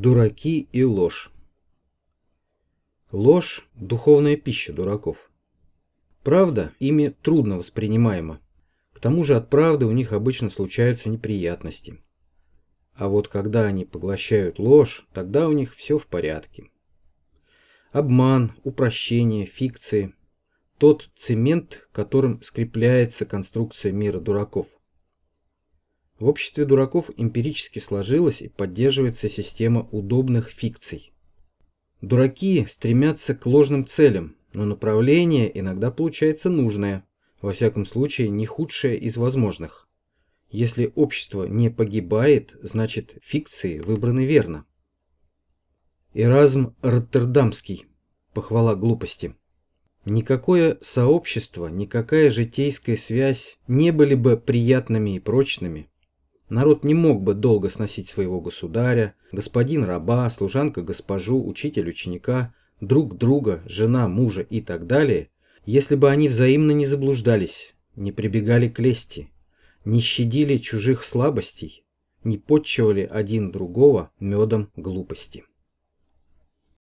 Дураки и ложь. Ложь – духовная пища дураков. Правда ими трудно воспринимаема. К тому же от правды у них обычно случаются неприятности. А вот когда они поглощают ложь, тогда у них все в порядке. Обман, упрощение, фикции – тот цемент, которым скрепляется конструкция мира дураков. В обществе дураков эмпирически сложилась и поддерживается система удобных фикций. Дураки стремятся к ложным целям, но направление иногда получается нужное, во всяком случае не худшее из возможных. Если общество не погибает, значит фикции выбраны верно. Эразм Роттердамский. Похвала глупости. Никакое сообщество, никакая житейская связь не были бы приятными и прочными, Народ не мог бы долго сносить своего государя, господин раба, служанка госпожу, учитель ученика, друг друга, жена мужа и так далее, если бы они взаимно не заблуждались, не прибегали к лести, не щадили чужих слабостей, не подчивали один другого медом глупости.